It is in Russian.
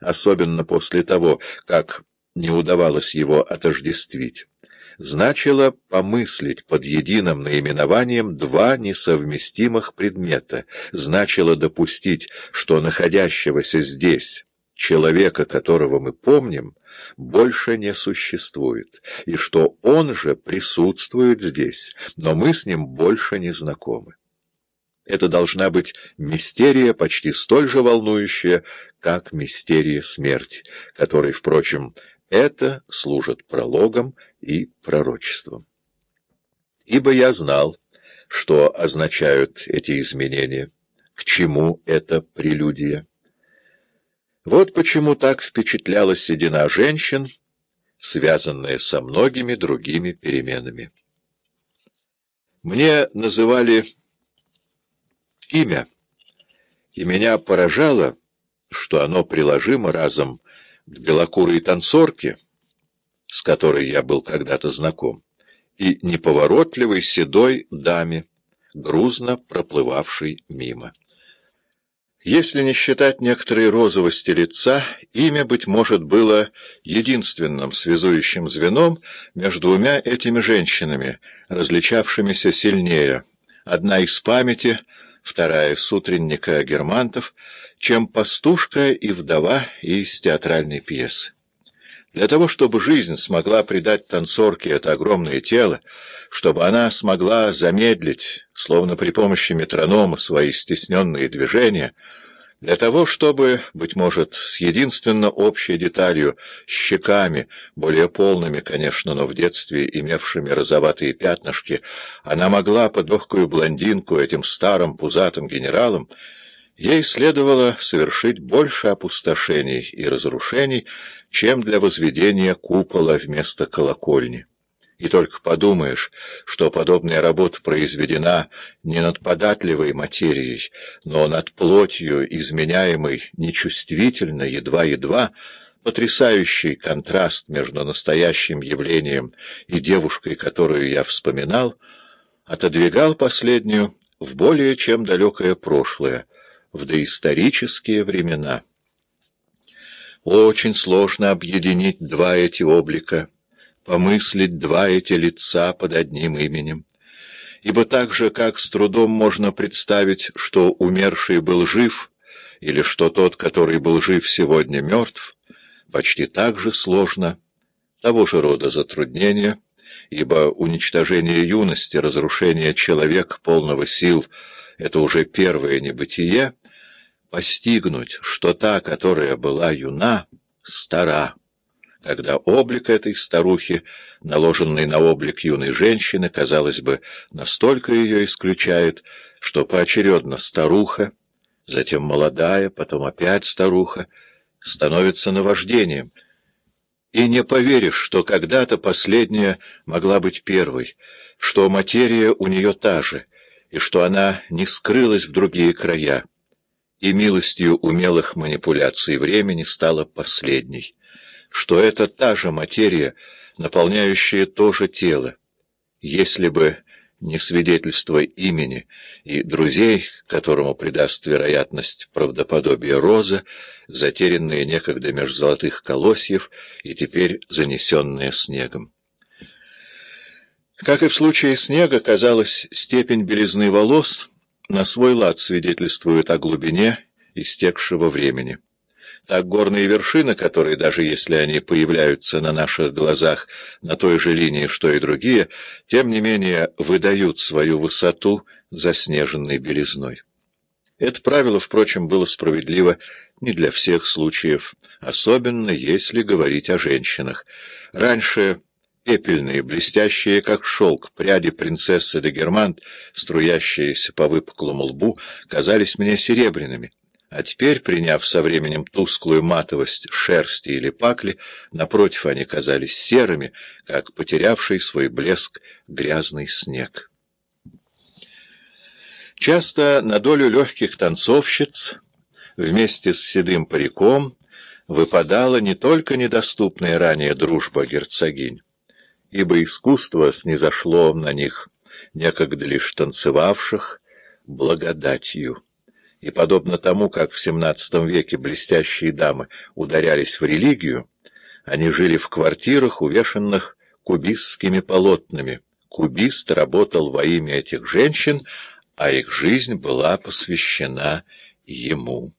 особенно после того, как не удавалось его отождествить, значило помыслить под единым наименованием два несовместимых предмета, значило допустить, что находящегося здесь человека, которого мы помним, больше не существует, и что он же присутствует здесь, но мы с ним больше не знакомы. Это должна быть мистерия, почти столь же волнующая, как мистерия смерти, которой, впрочем, это служит прологом и пророчеством. Ибо я знал, что означают эти изменения, к чему это прелюдия. Вот почему так впечатляла седина женщин, связанная со многими другими переменами. Мне называли имя, и меня поражало, что оно приложимо разом к белокурой танцорке, с которой я был когда-то знаком, и неповоротливой седой даме, грузно проплывавшей мимо. Если не считать некоторой розовости лица, имя, быть может, было единственным связующим звеном между двумя этими женщинами, различавшимися сильнее. Одна из памяти, вторая с утренника Германтов, чем пастушка и вдова из театральной пьесы. Для того, чтобы жизнь смогла придать танцорке это огромное тело, чтобы она смогла замедлить, словно при помощи метронома, свои стесненные движения, для того, чтобы, быть может, с единственно общей деталью, щеками, более полными, конечно, но в детстве имевшими розоватые пятнышки, она могла под легкую блондинку этим старым пузатым генералом Ей следовало совершить больше опустошений и разрушений, чем для возведения купола вместо колокольни. И только подумаешь, что подобная работа произведена не над податливой материей, но над плотью, изменяемой нечувствительно, едва-едва, потрясающий контраст между настоящим явлением и девушкой, которую я вспоминал, отодвигал последнюю в более чем далекое прошлое, в доисторические времена. Очень сложно объединить два эти облика, помыслить два эти лица под одним именем. Ибо так же, как с трудом можно представить, что умерший был жив, или что тот, который был жив сегодня, мертв, почти так же сложно, того же рода затруднения, ибо уничтожение юности, разрушение человека полного сил — это уже первое небытие, постигнуть, что та, которая была юна, стара, когда облик этой старухи, наложенный на облик юной женщины, казалось бы, настолько ее исключает, что поочередно старуха, затем молодая, потом опять старуха, становится наваждением. И не поверишь, что когда-то последняя могла быть первой, что материя у нее та же, и что она не скрылась в другие края и милостью умелых манипуляций времени стала последней, что это та же материя, наполняющая то же тело. Если бы не свидетельство имени и друзей, которому придаст вероятность правдоподобие роза, затерянные некогда меж золотых колосьев и теперь занесенные снегом. Как и в случае снега, казалось, степень белизны волос — на свой лад свидетельствуют о глубине истекшего времени. Так горные вершины, которые, даже если они появляются на наших глазах на той же линии, что и другие, тем не менее выдают свою высоту заснеженной белизной. Это правило, впрочем, было справедливо не для всех случаев, особенно если говорить о женщинах. Раньше пепельные, блестящие, как шелк, пряди принцессы де Германт, струящиеся по выпуклому лбу, казались мне серебряными, а теперь, приняв со временем тусклую матовость шерсти или пакли, напротив они казались серыми, как потерявший свой блеск грязный снег. Часто на долю легких танцовщиц вместе с седым париком выпадала не только недоступная ранее дружба герцогинь, ибо искусство снизошло на них, некогда лишь танцевавших, благодатью. И подобно тому, как в XVII веке блестящие дамы ударялись в религию, они жили в квартирах, увешанных кубистскими полотнами. Кубист работал во имя этих женщин, а их жизнь была посвящена ему.